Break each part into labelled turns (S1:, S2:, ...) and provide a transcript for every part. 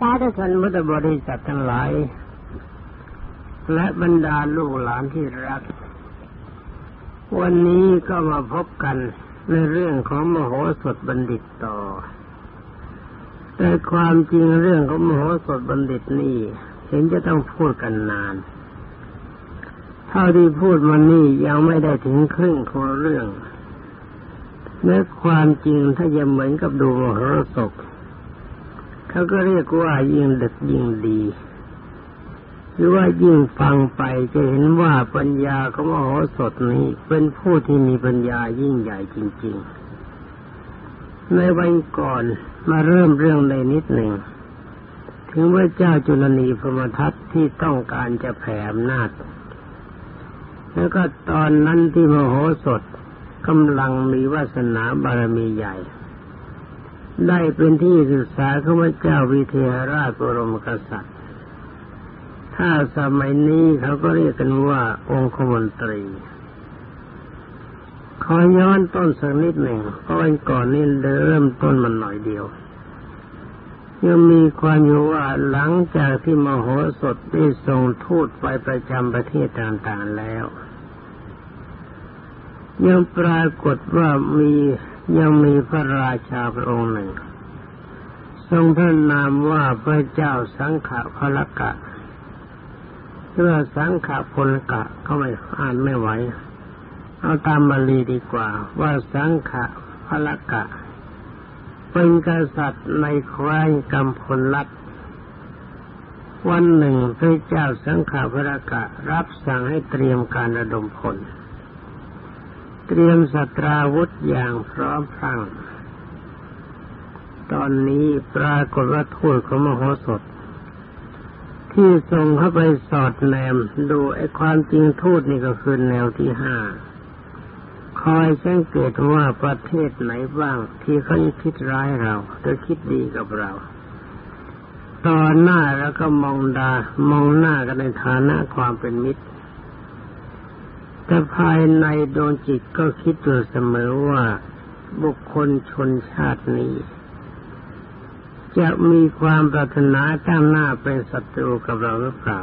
S1: สาธุชนพุทธบริษัททั้งหลาย และบรรดาลูกหลานที่รัก วันนี้ก็มาพบกันในเรื่องของมโหสถบัณฑิตต่อ แต่ความจริงเรื่องของมโหสถบัณฑิตนี่เห็นจะต้องพูดกันนาน เท่าที่พูดมานี่ยังไม่ได้ถึงครึ่งของเรื่องเนื้อความจริงถ้าจะเหมือนกับดูมโหสถ เขาก็เรียกว่ายิ่งดึกยิ่งดีหรือว่ายิ่งฟังไปจะเห็นว่าปัญญาของมโหสถนี้เป็นผู้ที่มีปัญญายิ่งใหญ่จริง ๆ ในวันก่อนมาเริ่มเรื่องในนิดหนึ่ง ถึงว่าเจ้าจุลนีพรมทัตที่ต้องการจะแผ่อำนาจ แล้วก็ตอนนั้นที่มโหสถกำลังมีวาสนาบารมีใหญ่ ได้เป็นที่ศึกษาของพระเจ้าวิเทหราชบรมกษัตริย์ ถ้าสมัยนี้เขาก็เรียกกันว่าองคมนตรีขอย้อนต้นสักนิดหนึ่งเพราะวันก่อนนี้เริ่มต้นมันหน่อยเดียว ยังมีความอยู่ว่าหลังจากที่มโหสถได้ส่งทูตไปประจำประเทศต่างๆแล้ว ยังปรากฏว่ามี ยังมีพระราชาพระองค์หนึ่ง ทรงพระนามว่าพระเจ้าสังขะพลกะเพื่อสังขะพลกะเขาไม่อ่านไม่ไหว เอาตามบาลีดีกว่า ว่าสังขะพลกะ เป็นกษัตริย์ในคว้นกำพลลัดวันหนึ่งพระเจ้าสังขะพลกะ รับสั่งให้เตรียมการระดมพล เตรียมสตราวุธอย่างพร้อมพรังตอนนี้ปรากฏว่าทูตของมโหสถ ที่ส่งเข้าไปสอดแนมดูไอ้ความจริงทูตนี่ก็คือแนวที่ห้าคอยสังเกตว่าประเทศไหนบ้าง ที่เขาคิดร้ายเราหรือคิดดีกับเรา ตอนหน้าแล้วก็มองดามองหน้ากันในฐานะความเป็นมิตร แต่ภายในดวงจิตก็คิดอยู่เสมอว่าบุคคลชนชาตินี้ จะมีความปรารถนาตั้งหน้าเป็นศัตรูกับเราหรือเปล่า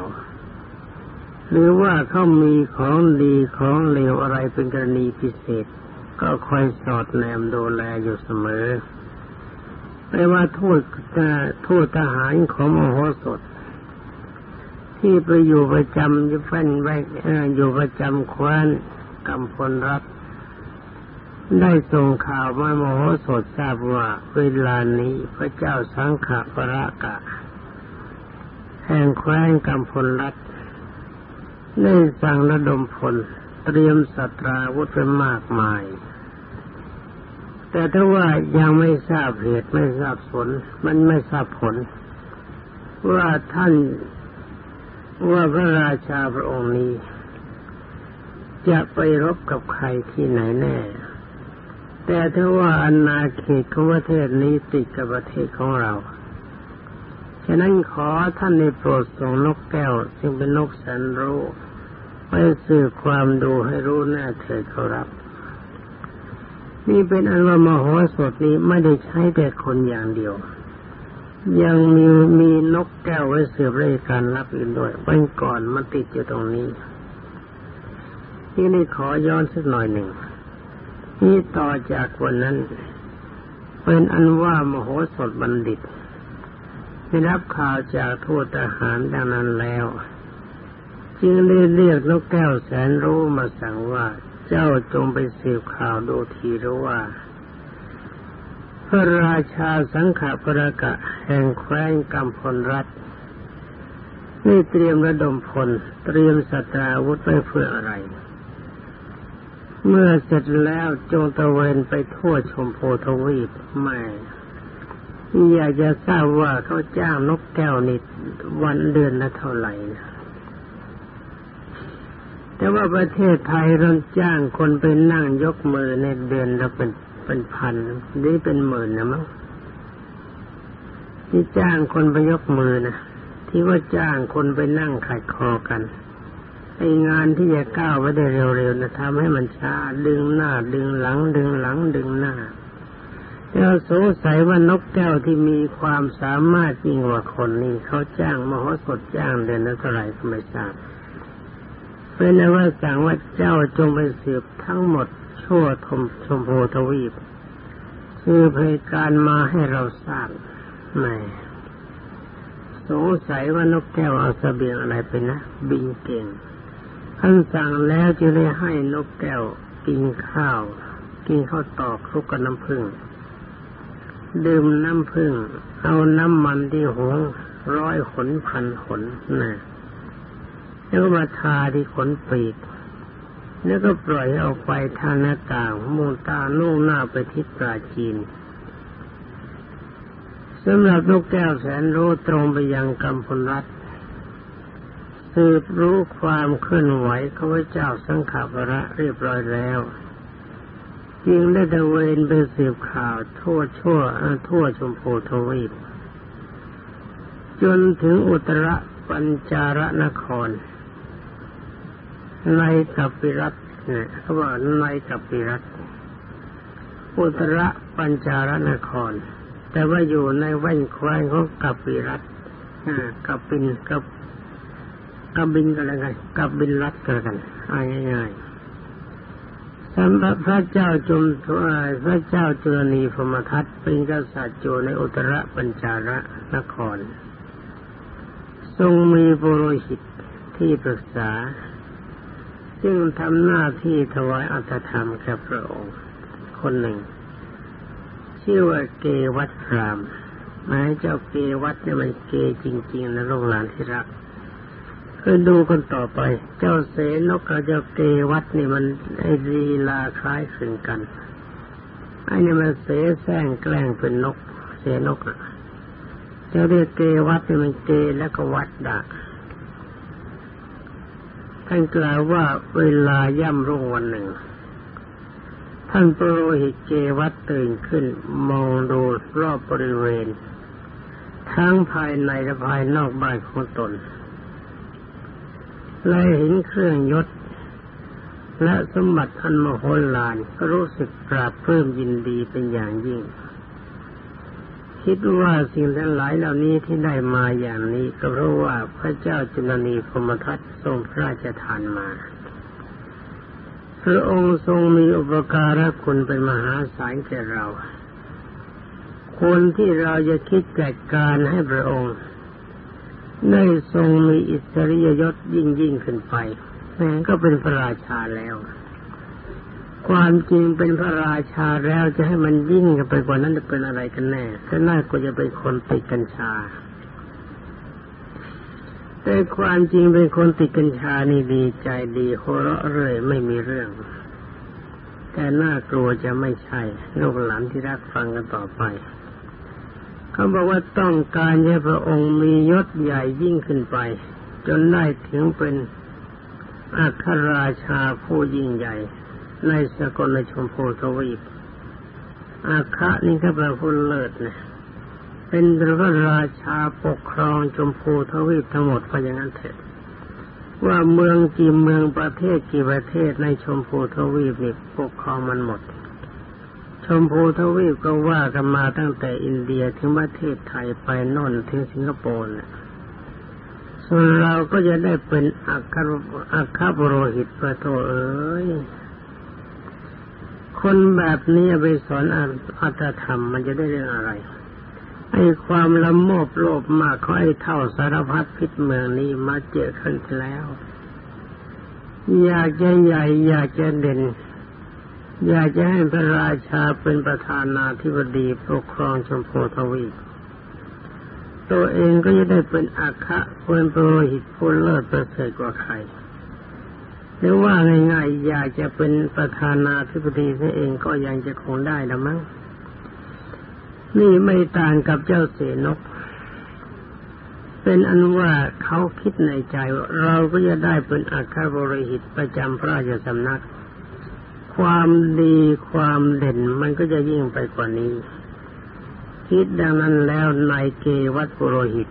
S1: หรือว่าเขามีของดีของเลวอะไรเป็นกรณีพิเศษ ก็คอยสอดแนมดูแลอยู่เสมอไม่ว่าทูตทูตทหารของมโหสถ ที่ไปอยู่ประจำอยู่ฟันไว้อยู่ประจำควนกำพลรัฐได้ส่งข่าวมาโมโหสดทราบว่าเวลานี้พระเจ้าสังขปรากะ แห่งแคว้นกำพลรัฐได้สั่งระดมพลเตรียมสัตราวุธเป็นมากมาย แต่ถ้าว่ายังไม่ทราบเหตุไม่ทราบผล มันไม่ทราบผล ว่าท่าน ว่าพระราชาพระองค์นี้ จะไปรบกับใครที่ไหนแน่ แต่ถ้าว่าอาณาเขตของประเทศนี้ติดกับประเทศของเรา ฉะนั้นขอท่านในโปรดส่งนกแก้ว ซึ่งเป็นนกแสนรู้ไปสื่อความดูให้รู้แน่เถิดเขารับ นี่เป็นอันว่ามโหสถนี้ไม่ได้ใช้แต่คนอย่างเดียว ยังมีมีนกแก้วไว้เสือบราชการรับอื่นด้วยวันก่อนมันติดอยู่ตรงนี้ ที่นี่ขอย้อนสักหน่อยหนึ่งนี่ต่อจากวันนั้น เป็นอันว่ามโหสถบัณฑิตได้รับข่าวจากทูตทหารดังนั้นแล้วจึงได้เรียกนกแก้วแสนรู้มาสั่งว่าเจ้าจงไปสืบข่าวดูทีรู้ว่า พระราชาสังขปรกะแห่งแคว้นกำพลรัฐนี่เตรียมระดมพล เตรียมสตราวุธไปเพื่ออะไร เมื่อเสร็จแล้วจงตะเวนไปทั่วชมพูทวีปไม่อยากจะทราบว่าเขาจ้างนกแก้วนิดวันเดือนละเท่าไหร่แต่ว่าประเทศไทยเราจ้างคนไปนั่งยกมือในเดือนละเป็น เป็นพันนี่เป็นหมื่นนะมั้งที่จ้างคนไปยกมือนะที่ว่าจ้างคนไปนั่งขัดคอกันไองานที่จะก้าวไปได้เร็วๆนะทำให้มันช้าดึงหน้า ดึงหลัง ดึงหลัง ดึงหน้าเราสงสัยว่านกแก้วที่มีความสามารถยิ่งกว่าคนนี่เขาจ้างมโหสถจ้างเดือนละเท่าไหร่ก็ไม่ทราบเป็นว่าสั่งว่าเจ้าจงไปสืบทั้งหมด ชั่วทมชมพูทวีปสืบเหตุการมาให้เราทราบไม่สงสัยว่านกแก้วเอาสเสบียงอะไรไปนะ บินเก่งท่านสั่งแล้วจะได้ให้นกแก้วกินข้าว กินข้าวตอกคลุกกับน้ำผึ้งดื่มน้ำผึ้งเอาน้ำมันที่หงร้อยขนพันขนนะแล้วมาทาที่ขนปีก แล้วก็ปล่อยออกไปทางหน้าต่างมูตาลุ่งหน้าไปทิศปราจีนสำหรับนกแก้วแสนรู้ตรงไปยังกัมพลรัฐสืบรู้ความเคลื่อนไหวของพเจ้าสังขาภระเรียบร้อยแล้วจึงได้ตะเวนไปสืบข่าวทั่วชั่วทั่วชมพูทวีปจนถึงอุตรปัญจารนคร ในกัปปิรัตเนี่ยเขาบอกในกัปปิรัตอุตรปัญจารนคร แต่ว่าอยู่ในแว่นแคว้นของกัปปิรัตกัปปินกับกับบินกันแล้วกันกับบินรัตกันกันง่ายๆสำหรับพระเจ้าจุมพระเจ้าจุลนีพมทัตเป็นกษัตริย์อยู่ในอุตรปัญจาระนคร ทรงมีบุโรหิตที่ปรึกษา ซึ่งทำหน้าที่ถวายอัตธรรมแก่พระองค์ คนหนึ่ง ชื่อว่าเกวัตรามหมายเจ้าเกวัตเนี่ยมันเกจริง ๆ นะลูกหลานที่รักคือดูกันต่อไป เจ้าเสนกกับเจ้าเกวัตนี่มันไอ้ลีลาคล้ายคลึงกันไอ้นี่มันเสแสร้งแกล้งเป็นนก เสนกอะเจ้าเรียกเกวัตนี่มันเกแล้วก็วัดดะ ท่านกล่าวว่าเวลาย่ำรุ่งวันหนึ่ง ท่านโปรหิตเกวัตตื่นขึ้น มองดูรอบบริเวณ ทั้งภายในและภายนอกบ้านของตน และเห็นเครื่องยศ และสมบัติอันมโหฬารก็รู้สึกปราบเพิ่มยินดีเป็นอย่างยิ่ง คิดว่าสิ่งทั้งหลายเหล่านี้ที่ได้มาอย่างนี้ก็เพราะว่าพระเจ้าจุลนีพมทัตทรงพระราชทานมา พระองค์ทรงมีอุปการะคุณเป็นมหาศาลแก่เรา คนที่เราจะคิดจัดการให้พระองค์ ได้ทรงมีอิสริยยศยิ่งยิ่งขึ้นไปแม้ก็เป็นพระราชาแล้ว ความจริงเป็นพระราชาแล้วจะให้มันยิ่งกันไปกว่านั้นจะเป็นอะไรกันแน่ก็น่าก็จะเป็นคนติดกัญชา แต่ความจริงเป็นคนติดกัญชานี่ดีใจดีโหเราะเรื่อยไม่มีเรื่อง แต่น่ากลัวจะไม่ใช่ลูกหลานที่รักฟังกันต่อไปเขาบอกว่าต้องการให้พระองค์มียศใหญ่ยิ่งขึ้นไป จนได้ถึงเป็นอัครราชาผู้ยิ่งใหญ่ ในสกลในชมพูทวีปอาคะนี่ก็แปลว่าเลิศนะเป็นพระราชาปกครองชมพูทวีปทั้งหมดก็อย่างนั้นเถอะว่าเมืองกี่เมืองประเทศกี่ประเทศในชมพูทวีปนี่ปกครองมันหมด ชมพูทวีปก็ว่ากันมาตั้งแต่อินเดียถึงประเทศไทยไปน่นถึงสิงคโปร์ส่วนเราก็จะได้เป็นอัครอัครบรหิตประโตเอ้ย คนแบบนี้ไปสอนอัตธรรมมันจะได้เรื่องอะไร ไอ้ความละโมบโลภมากเขาไอ้เท่าสารพัดพิษเมืองนี้มาเจอขึ้นแล้ว อยากจะใหญ่ อยากจะเด่น อยากจะให้พระราชาเป็นประธานาธิบดีปกครองชมพูทวีปตัวเองก็จะได้เป็นอาคะเป็นโปรหิตผู้เลิศประเสริฐกว่าใคร หรือว่าง่ายๆอยากจะเป็นประธานาธิบดีนั่เองก็ยังจะคงได้ละมั้งนี่ไม่ต่างกับเจ้าเสนก เป็นอันว่าเขาคิดในใจว่าเราก็จะได้เป็นอาคาบริหิตประจำพระราชสำนัก ความดีความเด่นมันก็จะยิ่งไปกว่านี้ คิดดังนั้นแล้วนายเกวัตปุโรหิต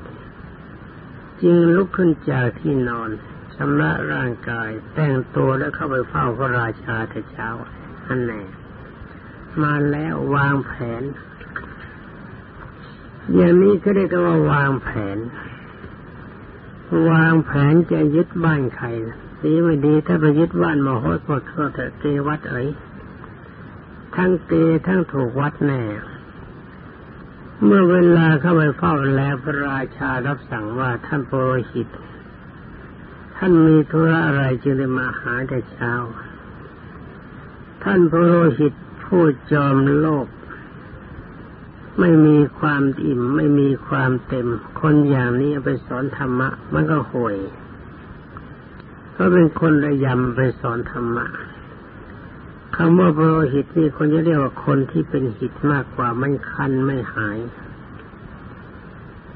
S1: จึงลุกขึ้นจากที่นอน ชำระร่างกาย แต่งตัวแล้วเข้าไปเฝ้าพระราชาแต่เช้าอันแน่มาแล้ววางแผน อย่างนี้ก็เรียกว่าวางแผน วางแผนจะยึดบ้านใครดีไม่ดีถ้าไปยึดบ้านมโหสถก็แต่เกวัดเอ๋ยทั้งเกทั้งถูกวัดแน่เมื่อเวลาเข้าไปเฝ้าแล้วพระราชารับสั่งว่าท่านโปรหิต ท่านมีธุระอะไรจึงได้มาหาแต่เช้า ท่านโปรหิตผู้จอมโลก ไม่มีความอิ่ม ไม่มีความเต็ม คนอย่างนี้ไปสอนธรรมะ มันก็ห่วยก็เป็นคนระยำไปสอนธรรมะคำว่าโปรหิตนี่คนจะเรียกว่าคนที่เป็นหิตมากกว่าไม่คันไม่หาย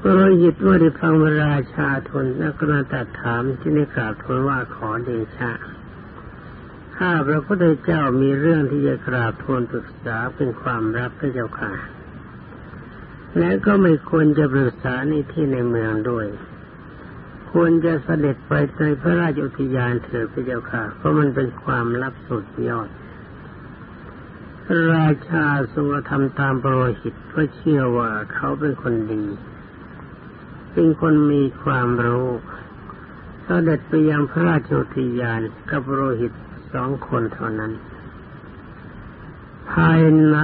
S1: โปรหิตว่าได้ฟังราชาทนนักนาตัดถามที่ได้กราบทูลว่าขอเดชะข้าพระพุทธเจ้ามีเรื่องที่จะกราบทูลปรึกษาเป็นความรับพระเจ้าค่ะ และก็ไม่ควรจะปรึกษาในที่ในเมืองด้วย ควรจะเสด็จไปในพระราชอุทยานเถิดพระเจ้าค่ะ เพราะมันเป็นความลับสุดยอด ราชาทรงทำตามโปรหิตเพราะเชื่อว่าเขาเป็นคนดี เป็นคนมีความรู้เสด็จไปยังพระราชอุทยานกับโปรหิตสองคนเท่านั้น ภายใน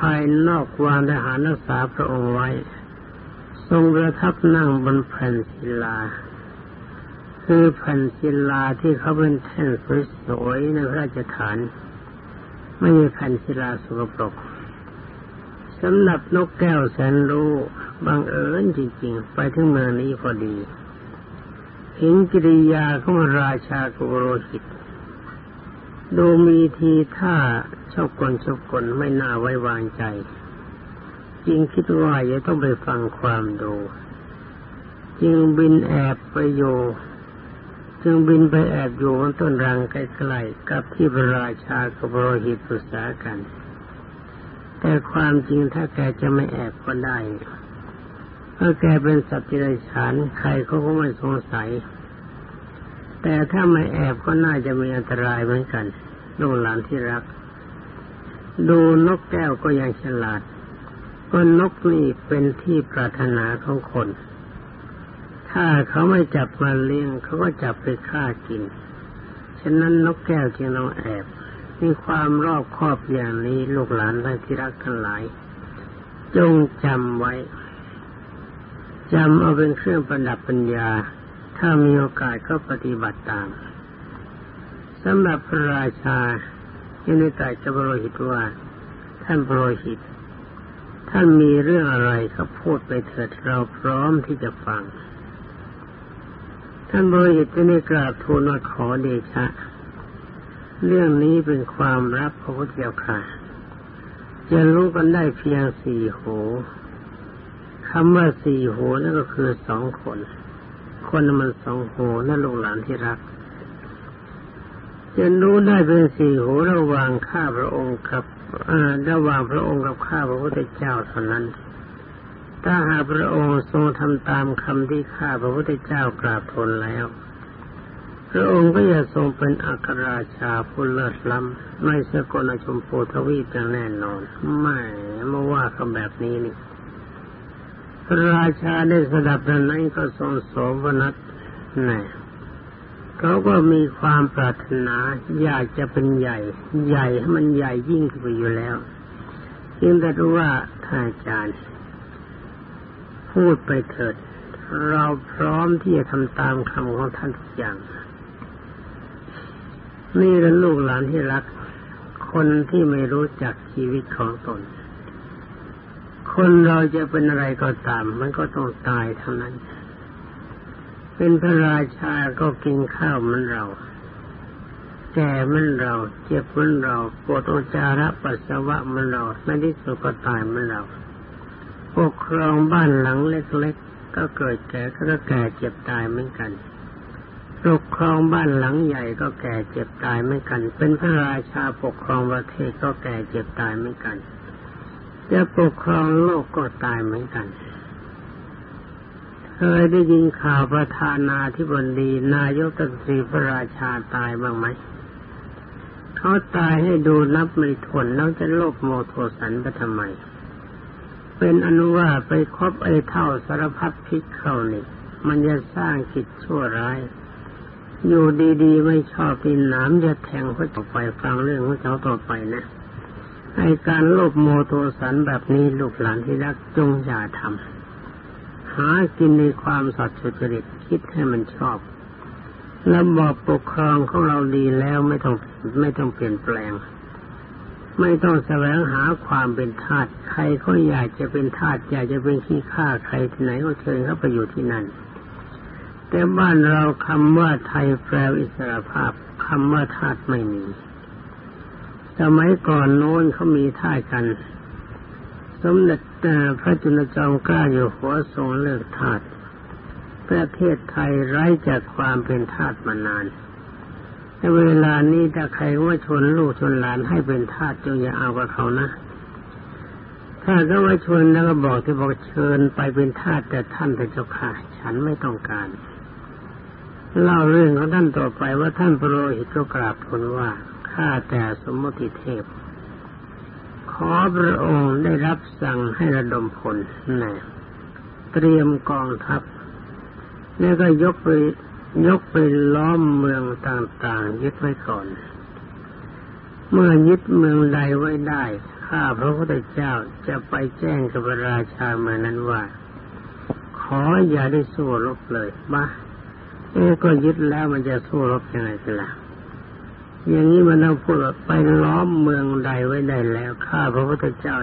S1: ภายนอกวางทหารรักษาพระองค์ไว้ ทรงประทับนั่งบนแผ่นศิลา คือแผ่นศิลาที่เขาเป็นแท่นสวยๆในพระราชฐาน ไม่มีแผ่นศิลาสกปรกสำหรับนกแก้วแสนรู้ บังเอิญจริงๆ ไปถึงเมืองนี้พอดีเห็นกิริยาของราชากุโรหิต ดูมีทีท่าชอบกลชอบกลไม่น่าไว้วางใจจริงคิดว่าจะต้องไปฟังความดู จึงบินแอบไปโยจึงบินไปแอบอยู่บนต้นรังใกล้ๆกับที่พระราชากับพรหิตปรึกษากัน แต่ความจริงถ้าแกจะไม่แอบก็ได้ เพราแกเป็นสัตว์ที่ไรฉานใครเขาก็ไม่สงสัย แต่ถ้าไม่แอบก็น่าจะมีอันตรายเหมือนกันลูกหลานที่รัก ดูนกแก้วก็ยังฉลาดก็นกนี่เป็นที่ปรารถนาของคน ถ้าเขาไม่จับมาเลี้ยงเขาก็จับไปฆ่ากิน ฉะนั้นนกแก้วจึงต้องแอบ มีความรอบคอบอย่างนี้ลูกหลานที่รักทั้งหลาย จงจำไว้ จำเอาเป็นเครื่องประดับปัญญา ถ้ามีโอกาสก็ปฏิบัติตามสำหรับพระราชาที่ในใจจะบรหิตว่า ท่านบรหิต ท่านมีเรื่องอะไรก็พูดไปเถิดเราพร้อมที่จะฟัง ท่านบริหิตจะได้กราบทูลว่าขอเดชะ เรื่องนี้เป็นความรับพระพุทธเจ้าค่ะจะรู้กันได้เพียงสี่โห คำว่าสี่โหนั่นก็คือสองคน คนมันสองโหนั่นลูกหลานที่รักจะรู้ได้เป็นสี่โหระหว่างข้าพระองค์กับระหว่างพระองค์กับข้าพระพุทธเจ้าเท่านั้น ถ้าหากพระองค์ทรงทำตามคำที่ข้าพระพุทธเจ้ากราบทูลแล้ว พระองค์ก็จะทรงเป็นอัครราชาผู้เลิศล้ำไม่สกลชมพูทวีปอย่างแน่นอน ไม่มาว่าเขาแบบนี้นี่ ระราชาได้สดับนั้นก็ทรงโสมนัสแน่เขาก็มีความปรารถนาอยากจะเป็นใหญ่ ใหญ่ให้มันใหญ่ยิ่งขึ้นไปอยู่แล้วจึงได้รู้ว่าท่านอาจารย์ พูดไปเถิด เราพร้อมที่จะทำตามคำของท่านทุกอย่าง นี่เป็นลูกหลานที่รัก คนที่ไม่รู้จักชีวิตของตน คนเราจะเป็นอะไรก็ตาม มันก็ต้องตายเท่านั้น เป็นพระราชาก็กินข้าวมือนเรา แก่มือนเรา เจ็บมือนเราปวดอุจาระปัสสาวะมือนเราในที่สุดก็ตายมือนเราปกครองบ้านหลังเล็กๆก็เกิดแก่ก็แก่เจ็บตายเหมือนกันปกครองบ้านหลังใหญ่ก็แก่เจ็บตายเหมือนกัน เป็นพระราชาปกครองประเทศก็แก่เจ็บตายเหมือนกัน จะปกครองโลกก็ตายเหมือนกัน เคยได้ยินข่าวประธานาธิบดีนายกตักษีพระราชาตายบ้างไหม เขาตายให้ดูนับไม่ถ้วนแล้วจะโลภโมโทสันไปทำไม เป็นอนุว่าไปคบไอ้เท่าสารพัดพิษเข้านี่มันจะสร้างจิตชั่วร้าย อยู่ดีๆ ไม่ชอบปีนน้ำจะแทงเขาต่อไปฟังเรื่องของเขาต่อไปนะ ไอการโลภโมโทสันแบบนี้ลูกหลานที่รักจงอย่าทำหากินในความสัตย์สุจริตคิดให้มันชอบระบอบปกครองของเราดีแล้วไม่ต้องไม่ต้องเปลี่ยนแปลง ไม่ต้องแสวงหาความเป็นทาสใครก็อยากจะเป็นทาสอยากจะเป็นขี้ข้าใครที่ไหนก็เชิญเข้าไปอยู่ที่นั่น แต่บ้านเราคำว่าไทยแปลอิสรภาพคำว่าทาสไม่มี สมัยก่อนโน้นเขามีท่ากัน สมเด็จพระจุลจอมเกล้าอยู่หัวทรงเลิกทาสประเทศไทยไร้จากความเป็นทาสมานานในเวลานี้ถ้าใครว่าชนลูกชนหลานให้เป็นทาสจงอย่าเอากับเขานะ ถ้าก็ว่าชนแล้วก็บอกที่บอกเชิญไปเป็นทาสแต่ท่านแต่เจ้าค่ะ ฉันไม่ต้องการ เล่าเรื่องของท่านต่อไปว่าท่านพระโลหิตก็กราบทูลว่า ข้าแต่สมมติเทพ ขอพระองค์ได้รับสั่งให้ระดมพลนะเตรียมกองทัพ แล้วก็ยกไปยกไปล้อมเมืองต่างๆ ยึดไว้ก่อน เมื่อยึดเมืองใดไว้ได้ ข้าพระพุทธเจ้าจะไปแจ้งกับราชาเมืองนั้นว่า ขออย่าได้สู้รบเลยบ้าเอ้ก็ยึดแล้วมันจะสู้รบยังไงกันล่ะ อย่างนี้มันต้องพูดไปล้อมเมืองใดไว้ได้แล้ว ข้าพระพุทธเจ้า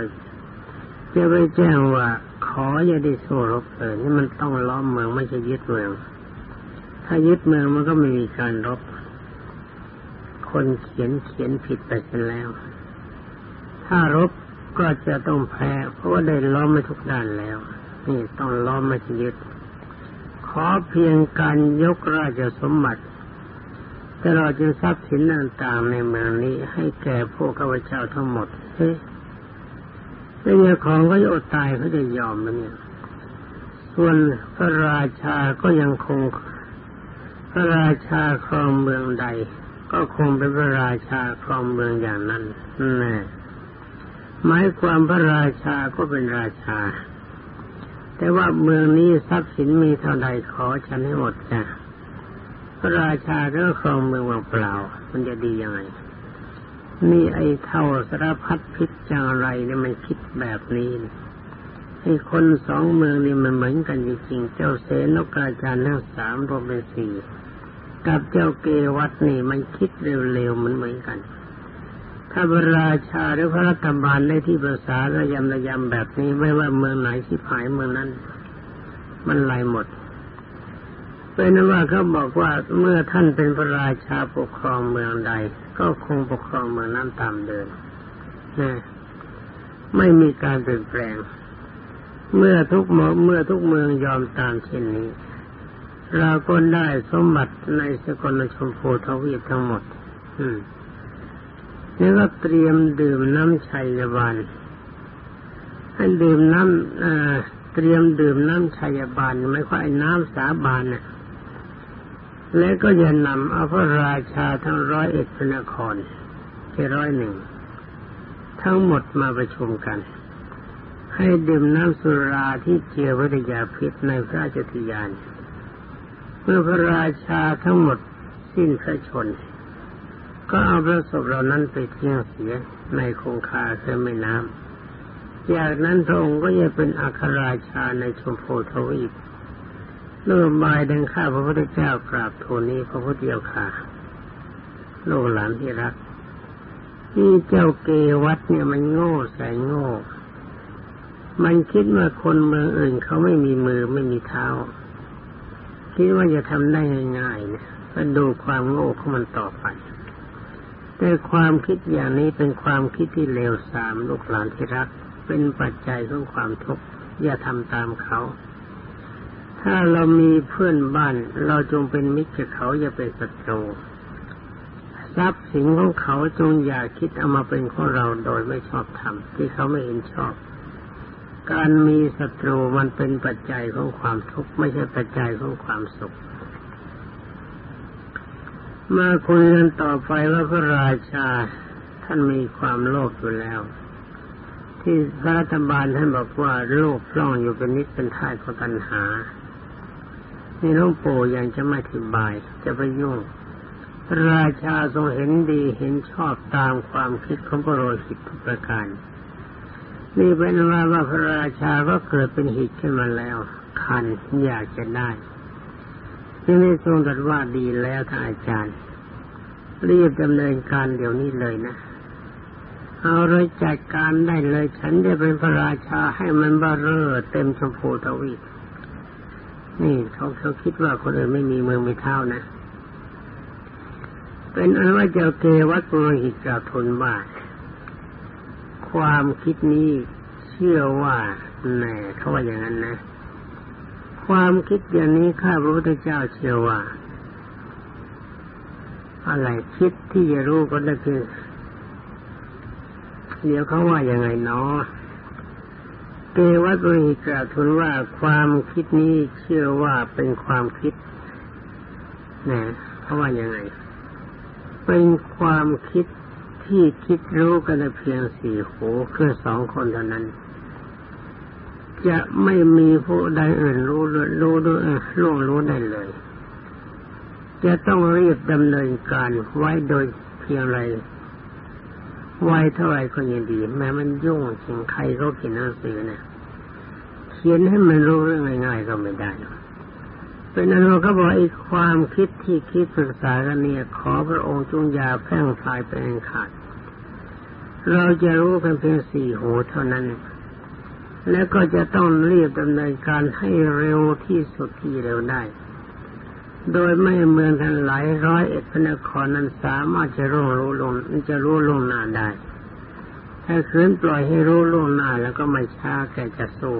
S1: จะไปแจ้งว่าขออย่าได้สู้รบเลยนี่มันต้องล้อมเมืองไม่ใช่ยึดเมือง ถ้ายึดเมืองมันก็ไม่มีการรบ คนเขียนเขียนผิดไปแล้ว ถ้ารบก็จะต้องแพ้ เพราะว่าได้ล้อมม่ทุกด้านแล้ว นี่ต้องล้อมไม่ใช่ยึด ขอเพียงการยกราชสมบัติ ตลอดจนทรัพย์สินต่างๆในเมืองนี้ให้แก่พวกข้าพเจ้าทั้งหมดเฮ้เป็นเจ้าของก็จะอดตายเขาจะยอมมันเนี่ย ส่วนพระราชาก็ยังคง พระราชาครองเมืองใด ก็คงเป็นพระราชาครองเมืองอย่างนั้นแน่หมายความพระราชาก็เป็นราชา แต่ว่าเมืองนี้ทรัพย์สินมีเท่าใดขอฉันให้หมดจ้ะ ระราชาก็ครองเมืองเปล่า มันจะดียังไง นี่ไอ้เท่าสารพัดพิษจังไรเนี่ยมันคิดแบบนี้ไอ้คนสองเมืองนี่มันเหมือนกันจริงๆ เจ้าเสนกาจาทั้งสามรวมเป็นสี่กับเจ้าเกวัตนี่มันคิดเร็วๆมันเหมือนกัน ถ้าพระราชาหรือพระรัฐบาลได้ที่ภาษาระยำระยำแบบนี้ไม่ว่าเมืองไหนที่ผายเมืองนั้น มันลายหมด เป็นนว่าเขาบอกว่าเมื่อท่านเป็นพระราชาปกครองเมืองใด ก็คงปกครองเมืองนั้นตามเดิมนะไม่มีการเปลี่ยนแปลง เมื่อทุกเมื่อทุกเมืองยอมตามเช่นนี้ เราก็ได้สมบัติในสกลชมพูทวีปทั้งหมด อืมแล้วก็เตรียมดื่มน้ำชัยบาลให้ดื่มน้ำเตรียมดื่มน้ำชัยบาลไม่ค่อยน้ำสาบานน่ะ และก็จะนำเอาพระราชาทั้งร้อยเอ็ดพระนครที่ร้อยหนึ่ง ทั้งหมดมาประชุมกัน ให้ดื่มน้ำสุราที่เจียววิทยาพิษในพระราชธิยาน เมื่อพระราชาทั้งหมดสิ้นพระชน ก็เอาพระศพเหล่านั้นไปเที่ยงเสียในคงคาเคือแม่น้ำจากนั้นพระองค์ก็จะเป็นอัครราชาในชมพูทวีป เรื่องบายดังข้าพระพุทธเจ้ากราบทูลนี้พระพุทธเจ้าค่ะลูกหลานที่รักนี่เจ้าเกวัตเนี่ยมันโง่แสนโง่ มันคิดว่าคนเมืองอื่นเขาไม่มีมือไม่มีเท้า คิดว่าจะทำได้ง่ายๆเนี่ยก็ดูความโง่ของมันต่อไป แต่ความคิดอย่างนี้เป็นความคิดที่เลวทรามลูกหลานที่รัก เป็นปัจจัยของความทุกข์อย่าทำตามเขา ถ้าเรามีเพื่อนบ้าน เราจงเป็นมิตรกับเขาอย่าเป็นศัตรูทรัพย์สินของเขาจงอย่าคิดเอามาเป็นของเราโดยไม่ชอบธรรมที่เขาไม่เห็นชอบ การมีศัตรูมันเป็นปัจจัยของความทุกข์ไม่ใช่ปัจจัยของความสุข มาคุยกันต่อไปว่าพระราชาท่านมีความโลภอยู่แล้ว ที่รัฐบาลท่านบอกว่าโลกล่องอยู่เป็นนิดเป็นท่ายของตัณหา นี่หลวงปู่ยังจะไม่อธิบาย จะไปยุ่ง ราชาทรงเห็นดีเห็นชอบตามความคิดของพระโรหิตทุกประการ นี่เป็นว่าว่าพระราชาก็เกิดเป็นหิตขึ้นมาแล้ว คันอยากจะได้ที่นี่ทรงตรัสว่าดีแล้วท่านอาจารย์ รีบดำเนินการเดี๋ยวนี้เลยนะเอาเลยจัดการได้เลย ฉันจะเป็นพระราชาให้มันบ้าเร่อเต็มชมพูทวีป นี่เขาเขาคิดว่าคนอื่นไม่มีเมืองมีเท่านะ เป็นอันว่าเจ้าเกวัตโรหิตกาทูลว่าความคิดนี้เชื่อว่าแน่เขาว่าอย่างนั้นนะ ความคิดอย่างนี้ข้าพระพุทธเจ้าเชื่อว่า อะไรคิดที่จะรู้ก็ได้คือเดี๋ยวเขาว่าอย่างไงเนาะ เกวัตโรหิกล่าวทูลว่าความคิดนี้เชื่อว่าเป็นความคิดนะเขาะว่ายังไง เป็นความคิดที่คิดรู้กันเพียงสี่หูคือสองคนเท่านั้น จะไม่มีผู้ใดอื่นรู้รู้ด้วยล่วงรู้ได้เลย จะต้องรีบดำเนินการไว้โดยเพียงไร ไว้เท่าไรก็ยังดีแม้มันยุ่งจริงใครเขาเขียนหนังสือเนี่ยเขียนให้มันรู้เรื่องง่ายๆก็ไม่ได้เป็นอนุก็บอกไอ้ความคิดที่คิดศึกษากันเนี่ย ขอพระองค์จงยาแพ่งพลายไปเองขาด เราจะรู้กันเพียงสี่หูเท่านั้น แล้วก็จะต้องรีบดำเนินการให้เร็วที่สุดที่เร็วได้ โดยไม่เมืองทั้งหลายร้อยเอ็ดพระนครนั้นสามารถจะรู้รู้ลงจะรู้ลงหน้าได้ ถ้าคืนปล่อยให้รู้ลงหน้าแล้วก็ไม่ช้าแกจะสู้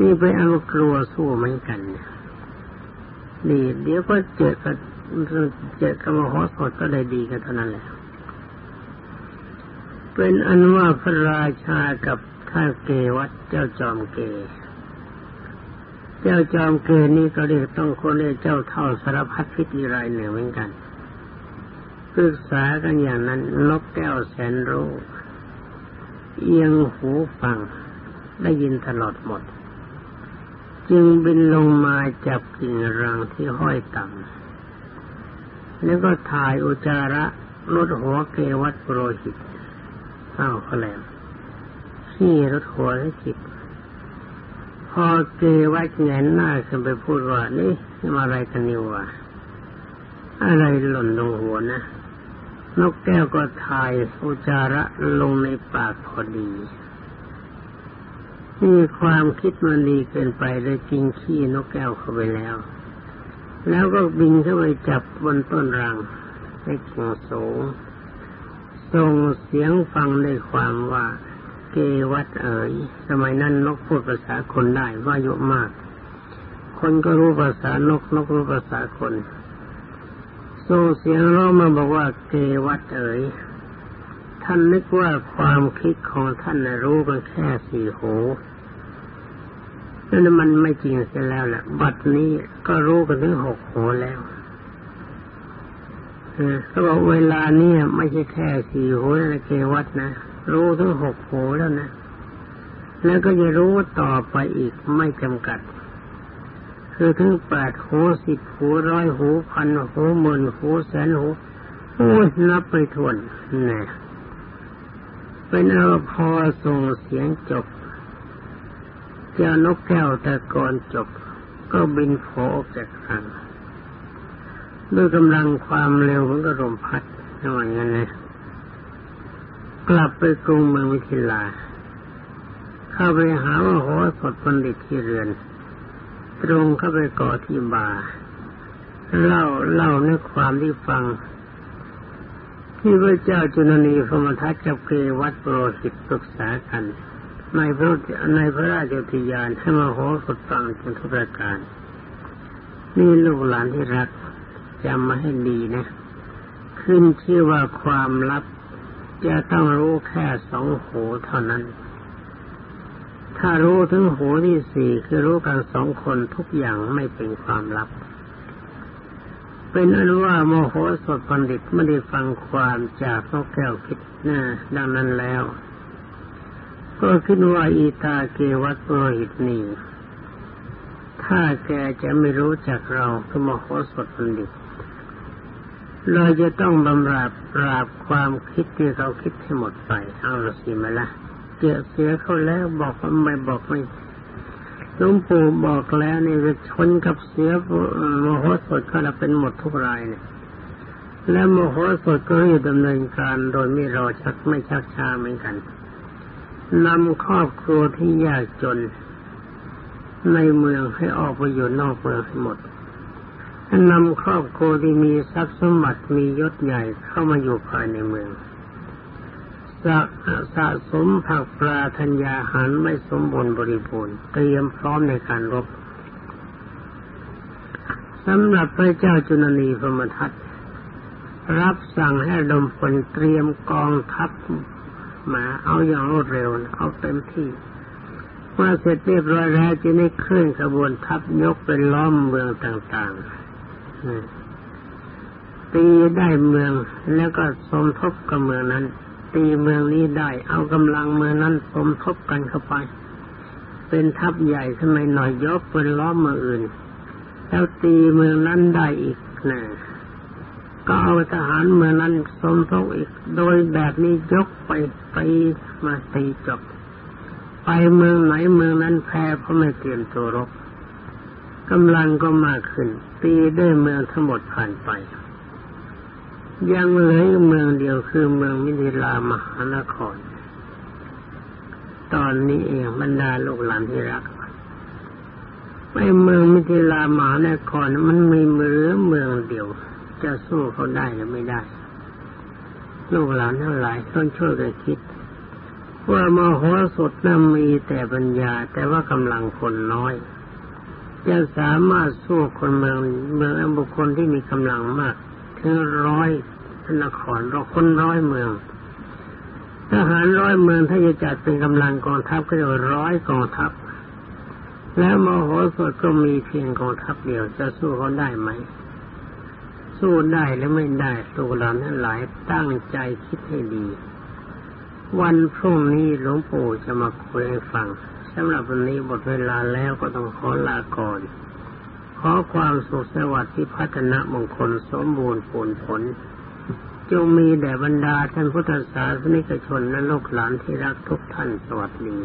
S1: นี่ไปเอากลัวสู้เหมือนกันนี่เดี๋ยวก็เจอกับเจอกับมโหสถก็ได้ดีกันเท่านั้นแหละ เป็นอันว่าพระราชากับท่านเกวัดเจ้าจอมเก เจ้าจอมเกนี่ก็เรียกต้องคนเรียกเจ้าเท่าสารพัดพิธีรายหนึ่งเหมือนกันปรึกษากันอย่างนั้นนกแก้วแสนรู้เอียงหูฟังได้ยินตลอดหมด จึงบินลงมาจับกิ่งรังที่ห้อยต่ำแล้วก็ถ่ายอุจาระลดหัวเกวัตโปรหิตเอ้าขาแหลมขี้รถหัวให้จิต พอเกวัตแงนหน้าขึ้นไปพูดว่านี่นี่มาอะไรกันนี่วะอะไรหล่นลงหัวนะนกแก้วก็ถ่ายอุจาระลงในปากพอดีนี่ความคิดมันดีเกินไปเลยกินขี้นกแก้วเข้าไปแล้ว แล้วก็บินเข้าไปจับบนต้นรังในกิ่งสูงส่งเสียงฟังในความว่า เกวัดเอ๋ยสมัยนั้นนกพูดภาษาคนได้ว่าเยอะมาก คนก็รู้ภาษานกนกรู้ภาษาคนส่งเสียงร้องมาบอกว่าเกวัดเอ๋ยท่านนึกว่าความคิดของท่านรู้กันแค่สี่หูนั่นมันไม่จริงเสียแล้วแหละบัดนี้ก็รู้กันถึงหกหูแล้วเขาบอกเวลานี้ไม่ใช่แค่สี่หูนะเกวัดนะ รู้ถึงหกหูแล้วนะ แล้วก็จะรู้ต่อไปอีกไม่จำกัด คือถึงแปดหูสิบหูร้อยหูพันหูหมื่นหูแสนหูโอ้ยนับไปทวนนี่เป็นเอาพอส่งเสียงจบ เจ้านกแก้วแต่ก่อนจบ ก็บินโผออกจากรังด้วยกำลังความเร็วของกระลมพัดระหว่างนั้นนะ กลับไปกรุงเมืองวิทิลา เข้าไปหาว่าหัวสดบัณฑิตที่เรือน ตรงเข้าไปกาะที่บาเล่าเล่าในความที่ฟัง ที่พระเจ้าจุนนีพมทัตกับเกวัดโปรหิตปรึกษากัน ในพระในพระราชทิยานให้มาโหสดฟังจนทุกประการ นี่ลูกหลานที่รักจำมาให้ดีนะ ขึ้นชื่อว่าความลับ จะต้องรู้แค่สองหูเท่านั้น ถ้ารู้ถึงหูที่สี่คือรู้กันสองคนทุกอย่างไม่เป็นความลับ เป็นอนุว่าโมโหสดบัณฑิตไม่ได้ฟังความจากนกแก้วคิดนะดังนั้นแล้ว ก็คิดว่าอีตาเกวัตโรหิตนีถ้าแกจะไม่รู้จักเราคือมโหสถบัณฑิต เราจะต้องบำราบปราบความคิดที่เขาคิดให้หมดไปเอาละสิมาละเจียเสียเขาแล้วบอกว่าไม่บอกไม่หลวงปู่บอกแล้วนี่จะชนกับเสียโมโหสถก็จะเป็นหมดทุกรายเนี่ย และโมโหสถก็อยู่ดำเนินการโดยไม่รอชักไม่ชักช้าเหมือนกันนำครอบครัวที่ยากจน ในเมืองให้ออกไปอยู่นอกเมืองให้หมด นำครอบครัวที่มีทรัพย์สมบัติมียศใหญ่เข้ามาอยู่ภายในเมืองสะสะสมผักปลาธัญญาหารไม่สมบูรณ์บริบูรณ์เตรียมพร้อมในการรบสำหรับพระเจ้าจุลนีพมทัตรับสั่งให้ดมพลเตรียมกองทัพมาเอาอย่างรวดเร็ว เอาเต็มที่เมื่อเสร็จเรียบร้อยแล้วจะได้เคลื่อนขบวนทัพยกเป็นล้อมเมืองต่างๆ ตีได้เมืองแล้วก็สมทบกับเมืองนั้น ตีเมืองนี้ได้ เอากำลังเมืองนั้นสมทบกันเข้าไป เป็นทัพใหญ่ทำไมหน่อยยกเป็นล้อมเมืองอื่น แล้วตีเมืองนั้นได้อีกนะก็เอาทหารเมืองนั้นสมทบอีก โดยแบบนี้ยกไปไปมาตีจบไปเมืองไหนเมืองนั้นแพ้เพราะไม่เตรียมตัวรบ กำลังก็มากขึ้น ตีได้เมืองทั้งหมดผ่านไป ยังเหลือเมืองเดียวคือเมืองมิถิลามหานคร ตอนนี้เองบรรดาลูกหลานที่รักไปเมืองมิถิลามหานครมันมีเมืองเมืองเดียว จะสู้เขาได้หรือไม่ได้ ลูกหลานทั้งหลายต้องช่วยกันคิด ว่ามโหสถนั้นมีแต่ปัญญาแต่ว่ากำลังคนน้อย จะสามารถสู้คนเมืองเมืองบุคคลที่มีกำลังมากถึงร้อยนครเราคนร้อยเมืองทหารร้อยเมืองถ้าจะจัดเป็นกำลังกองทัพก็จะร้อยกองทัพ แล้วมโหสถก็มีเพียงกองทัพเดียวจะสู้เขาได้ไหม สู้ได้หรือไม่ได้ลูกหลานทั้งหลายตั้งใจคิดให้ดี วันพรุ่งนี้หลวงปู่จะมาคุยให้ฟัง สำหรับวันนี้หมดเวลาแล้วก็ต้องขอลาก่อน ขอความสุขสวัสดิ์ที่พัฒนามงคลสมบูรณ์ผลผล จงมีแด่บรรดาท่านพุทธศาสนิกชนและลูกหลานที่รักทุกท่านสวัสดี